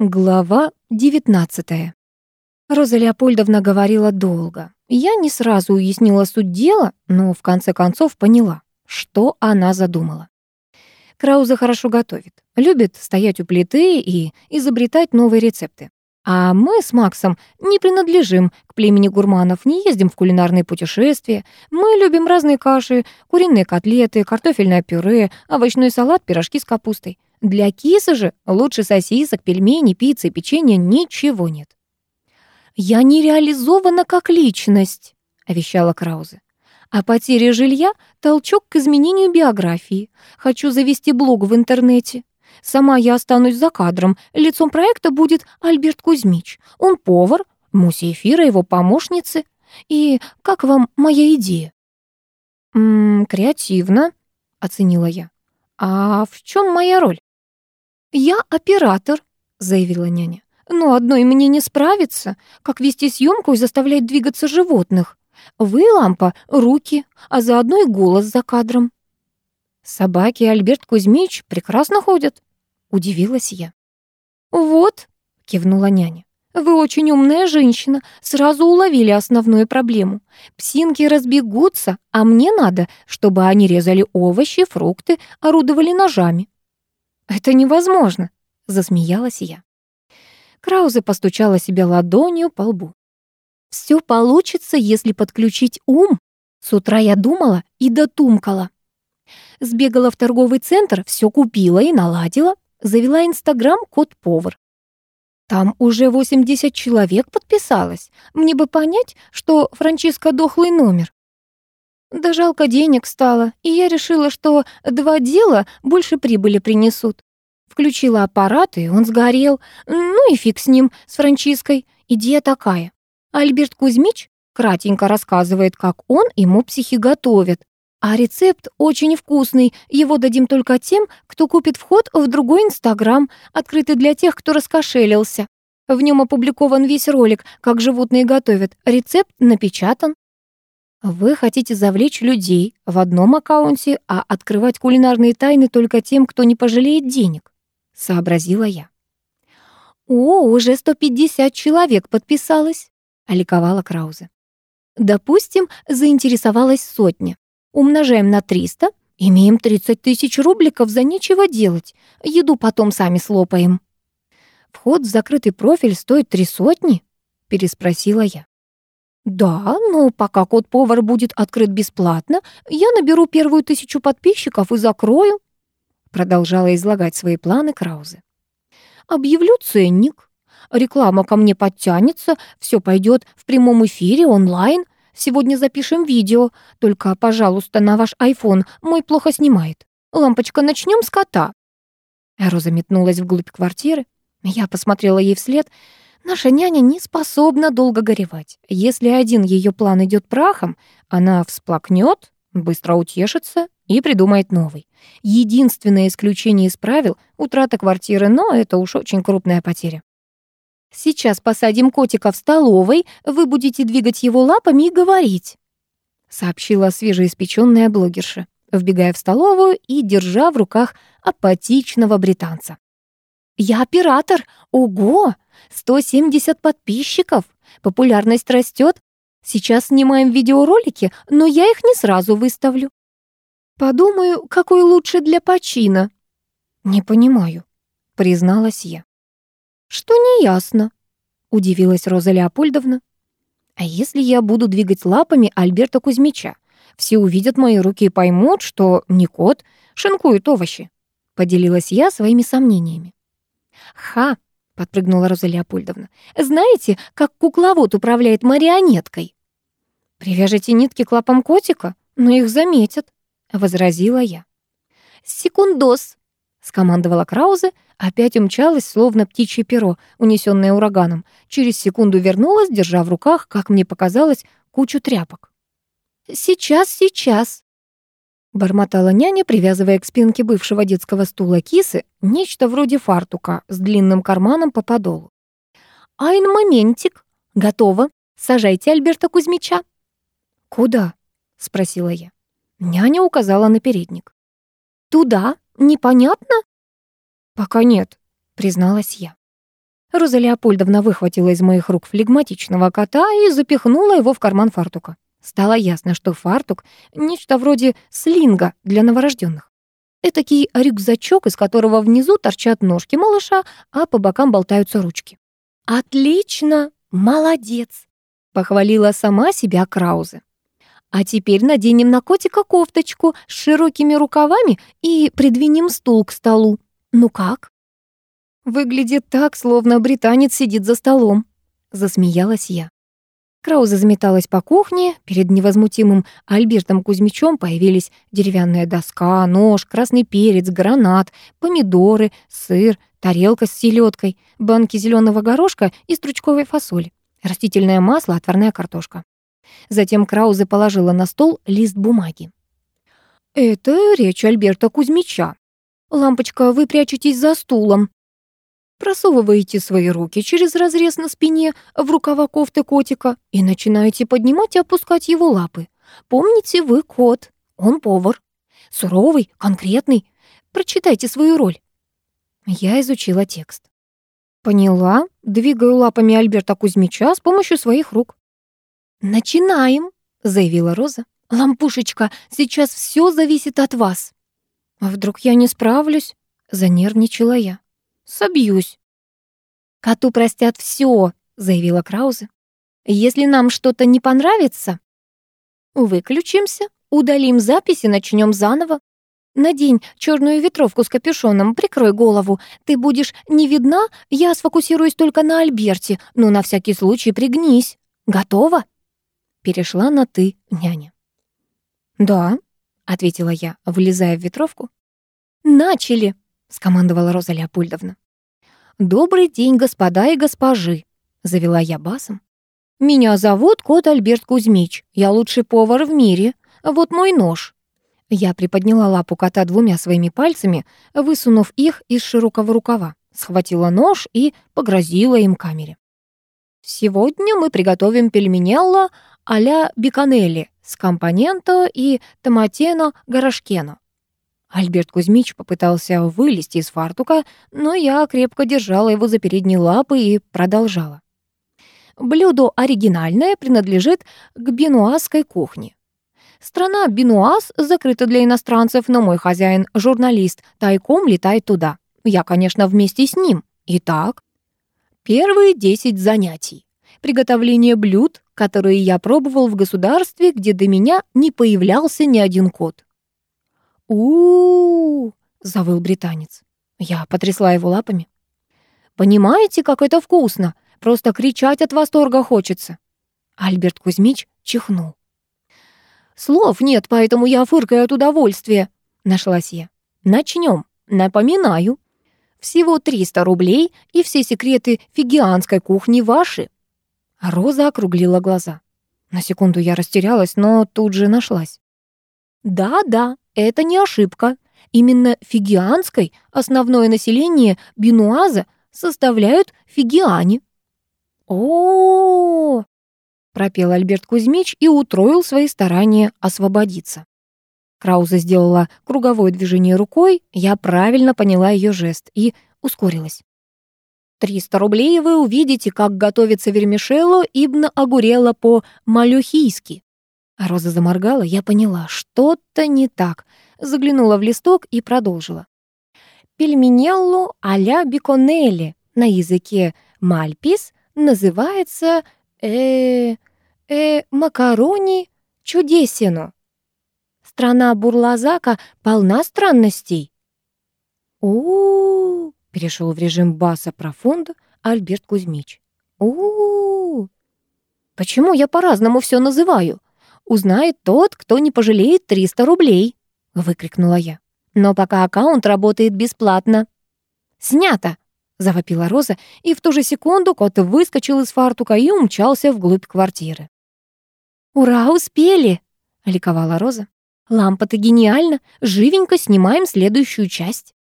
Глава 19 Роза Леопольдовна говорила долго. Я не сразу уяснила суть дела, но в конце концов поняла, что она задумала. Крауза хорошо готовит, любит стоять у плиты и изобретать новые рецепты. А мы с Максом не принадлежим к племени гурманов, не ездим в кулинарные путешествия. Мы любим разные каши, куриные котлеты, картофельное пюре, овощной салат, пирожки с капустой. Для кисы же лучше сосисок, пельменей, пиццы, печенья ничего нет. «Я не реализована как личность», — вещала Краузе. «А потеря жилья — толчок к изменению биографии. Хочу завести блог в интернете. Сама я останусь за кадром. Лицом проекта будет Альберт Кузьмич. Он повар, Муся Эфира его помощницы. И как вам моя идея?» «М -м, «Креативно», — оценила я. «А в чем моя роль?» «Я оператор», — заявила няня. «Но одной мне не справиться. Как вести съемку и заставлять двигаться животных? Вы, лампа, руки, а заодно и голос за кадром». «Собаки Альберт Кузьмич прекрасно ходят», — удивилась я. «Вот», — кивнула няня. «Вы очень умная женщина, сразу уловили основную проблему. Псинки разбегутся, а мне надо, чтобы они резали овощи, фрукты, орудовали ножами. «Это невозможно», — засмеялась я. Краузе постучала себя ладонью по лбу. «Все получится, если подключить ум. С утра я думала и дотумкала. Сбегала в торговый центр, все купила и наладила, завела Инстаграм «Кот-повар». Там уже 80 человек подписалось. Мне бы понять, что Франчиско дохлый номер. Да жалко денег стало, и я решила, что два дела больше прибыли принесут. Включила аппарат, и он сгорел. Ну и фиг с ним, с Франчиской. Идея такая. Альберт Кузьмич кратенько рассказывает, как он и мопсихи готовят. А рецепт очень вкусный, его дадим только тем, кто купит вход в другой Инстаграм, открытый для тех, кто раскошелился. В нем опубликован весь ролик, как животные готовят. Рецепт напечатан. Вы хотите завлечь людей в одном аккаунте, а открывать кулинарные тайны только тем, кто не пожалеет денег, сообразила я. О, уже 150 человек подписалось, ликовала Краузе. Допустим, заинтересовалась сотня. Умножаем на 300, имеем 30 тысяч рубликов за нечего делать. Еду потом сами слопаем. Вход в закрытый профиль стоит три сотни? Переспросила я. «Да, но пока код-повар будет открыт бесплатно, я наберу первую тысячу подписчиков и закрою», продолжала излагать свои планы Краузе. «Объявлю ценник. Реклама ко мне подтянется, все пойдет в прямом эфире, онлайн. Сегодня запишем видео, только, пожалуйста, на ваш iPhone мой плохо снимает. Лампочка, начнем с кота». Роза метнулась вглубь квартиры. Я посмотрела ей вслед — Наша няня не способна долго горевать. Если один ее план идет прахом, она всплакнет, быстро утешится и придумает новый. Единственное исключение из правил — утрата квартиры, но это уж очень крупная потеря. «Сейчас посадим котика в столовой, вы будете двигать его лапами и говорить», сообщила свежеиспечённая блогерша, вбегая в столовую и держа в руках апатичного британца. «Я оператор! Ого! 170 подписчиков! Популярность растет. Сейчас снимаем видеоролики, но я их не сразу выставлю. Подумаю, какой лучше для почина». «Не понимаю», — призналась я. «Что неясно?» — удивилась Роза Леопольдовна. «А если я буду двигать лапами Альберта Кузьмича? Все увидят мои руки и поймут, что не кот шинкует овощи», — поделилась я своими сомнениями. «Ха!» — подпрыгнула Роза Леопольдовна. «Знаете, как кукловод управляет марионеткой?» «Привяжите нитки к лапам котика, но их заметят», — возразила я. «Секундос!» — скомандовала Краузе, опять умчалась, словно птичье перо, унесённое ураганом. Через секунду вернулась, держа в руках, как мне показалось, кучу тряпок. «Сейчас, сейчас!» Бормотала няня, привязывая к спинке бывшего детского стула кисы нечто вроде фартука с длинным карманом по подолу. «Айн моментик! Готово! Сажайте Альберта Кузьмича!» «Куда?» — спросила я. Няня указала на передник. «Туда? Непонятно?» «Пока нет», — призналась я. Роза Леопольдовна выхватила из моих рук флегматичного кота и запихнула его в карман фартука. Стало ясно, что фартук — нечто вроде слинга для новорожденных. Этакий рюкзачок, из которого внизу торчат ножки малыша, а по бокам болтаются ручки. «Отлично! Молодец!» — похвалила сама себя Краузе. «А теперь наденем на котика кофточку с широкими рукавами и придвинем стул к столу. Ну как?» «Выглядит так, словно британец сидит за столом», — засмеялась я. Крауза заметалась по кухне. Перед невозмутимым Альбертом Кузьмичем появились деревянная доска, нож, красный перец, гранат, помидоры, сыр, тарелка с селедкой, банки зеленого горошка и стручковой фасоли, растительное масло, отварная картошка. Затем Краузе положила на стол лист бумаги. «Это речь Альберта Кузьмича. Лампочка, вы прячетесь за стулом. Просовываете свои руки через разрез на спине в рукава кофты котика и начинаете поднимать и опускать его лапы. Помните, вы кот, он повар. Суровый, конкретный. Прочитайте свою роль. Я изучила текст. Поняла, двигаю лапами Альберта Кузьмича с помощью своих рук. «Начинаем», — заявила Роза. «Лампушечка, сейчас все зависит от вас». «А вдруг я не справлюсь?» — занервничала я. Собьюсь. Коту простят все, заявила Краузе. Если нам что-то не понравится, выключимся, удалим запись и начнем заново. Надень черную ветровку с капюшоном, прикрой голову. Ты будешь не видна, я сфокусируюсь только на Альберте, но на всякий случай пригнись. Готова? Перешла на «ты» няня. «Да», — ответила я, влезая в ветровку. «Начали!» — скомандовала Роза Леопольдовна. «Добрый день, господа и госпожи», — завела я басом. «Меня зовут кот Альберт Кузьмич. Я лучший повар в мире. Вот мой нож». Я приподняла лапу кота двумя своими пальцами, высунув их из широкого рукава, схватила нож и погрозила им камере. «Сегодня мы приготовим пельменелло а-ля биканелли с компоненто и томатено горошкено. Альберт Кузьмич попытался вылезти из фартука, но я крепко держала его за передние лапы и продолжала. Блюдо оригинальное принадлежит к бенуазской кухне. Страна Бенуаз закрыта для иностранцев, но мой хозяин, журналист, тайком летает туда. Я, конечно, вместе с ним. Итак, первые 10 занятий. Приготовление блюд, которые я пробовал в государстве, где до меня не появлялся ни один кот у, завыл британец. Я потрясла его лапами. «Понимаете, как это вкусно? Просто кричать от восторга хочется». Альберт Кузьмич чихнул. «Слов нет, поэтому я фыркаю от удовольствия», — нашлась я. «Начнем. Напоминаю. Всего 300 рублей, и все секреты фигианской кухни ваши». Роза округлила глаза. На секунду я растерялась, но тут же нашлась. «Да-да, это не ошибка. Именно фигианской основное население Бенуаза составляют фигиане. О, пропел Альберт Кузьмич и утроил свои старания освободиться. Крауза сделала круговое движение рукой, я правильно поняла ее жест и ускорилась. «Триста рублей, вы увидите, как готовится вермишелло ибн Агурела по-малюхийски. Роза заморгала, я поняла, что-то не так. Заглянула в листок и продолжила. Пельменелло а-ля биконелли на языке мальпис называется э э макарони чудесину. Страна Бурлазака полна странностей. У, -у, -у перешел в режим баса профунда Альберт Кузьмич. У, -у, -у почему я по-разному все называю? узнает тот, кто не пожалеет 300 рублей», — выкрикнула я. «Но пока аккаунт работает бесплатно». «Снято!» — завопила Роза, и в ту же секунду кот выскочил из фартука и умчался вглубь квартиры. «Ура, успели!» — ликовала Роза. «Лампа-то гениально! Живенько снимаем следующую часть».